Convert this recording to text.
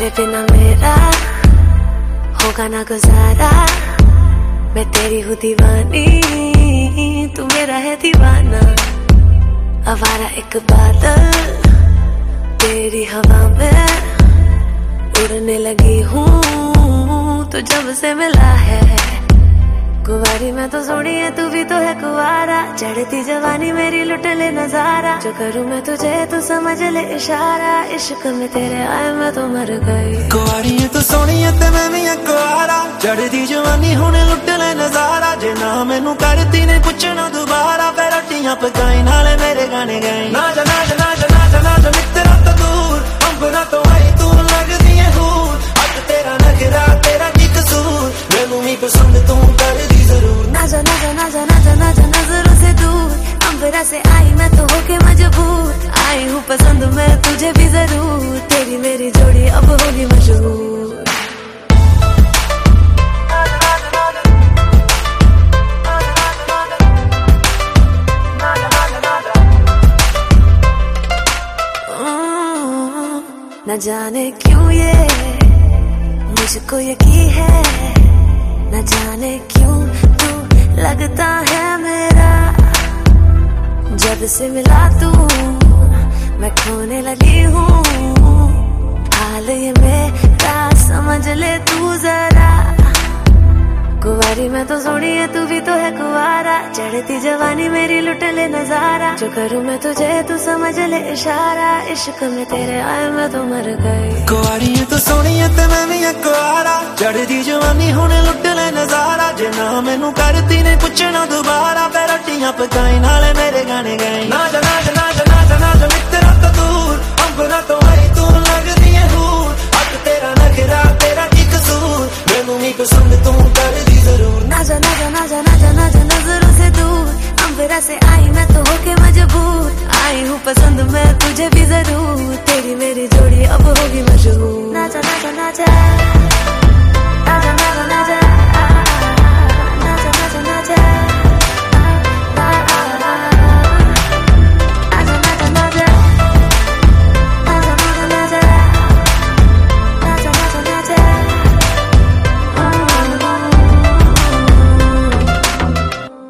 तेरे बिना मेरा होगा ना गुजारा मैं तेरी हूँ दीवानी तू मेरा है दीवाना आवारा एक बादल तेरी हवा में उड़ने लगी हूँ तो जब से मिला है कुवारी मैं तो सोनी है तू भी तो है कुवारा चढ़ती जवानी मेरी लुट ले नज़ारा जो करूँ मैं तुझे तू समझ ले इशारा इश्क में तेरे आए मैं तो मर गई कुवारी है तू सोनी है ते मैं भी कुवारा चढ़ती जवानी होने लुट ले नज़ारा जे ना मैनू करती ने पुछना दोबारा फिर रोटियाँ पकाई नाले मेरे गाने गाए से आई मैं तो होके मजबूर आई हूँ पसंद मैं तुझे भी ज़रूर। तेरी मेरी जोड़ी अब होगी मशहूर। न जाने क्यों ये मुझको यकीन है। न जाने क्यों तू लगता है मेरा जब से मिला तू, मैं खोने लगी हूँ। हाल ये मेरा, समझ ले तू जरा। कुवारी मैं तो सोनी है, तू भी तो है कुवारा। चढ़ती जवानी मेरी लुट ले नज़ारा। जो करूँ मैं तुझे, तू समझ ले इशारा। इश्क में तेरे आए मैं तो मर गई। कुवारी है तू सोनी है ते मैं भी कुवारा। चढ़ती जवानी होने लुट ले नज़ारा। जे ना मैनू करती ने, पुछना दोबारा। फिर रोटियाँ पकाई नाले पसंद तू कर दी ज़रूर। ना जा ना जा ना जा ना जा ना जा नज़रों से दूर। हम बेरा से आई, मैं तो होके मजबूर। आई हूँ पसंद, मैं तुझे भी ज़रूर। तेरी मेरी जोड़ी अब होगी मजबूर। ना जा ना जा ना जा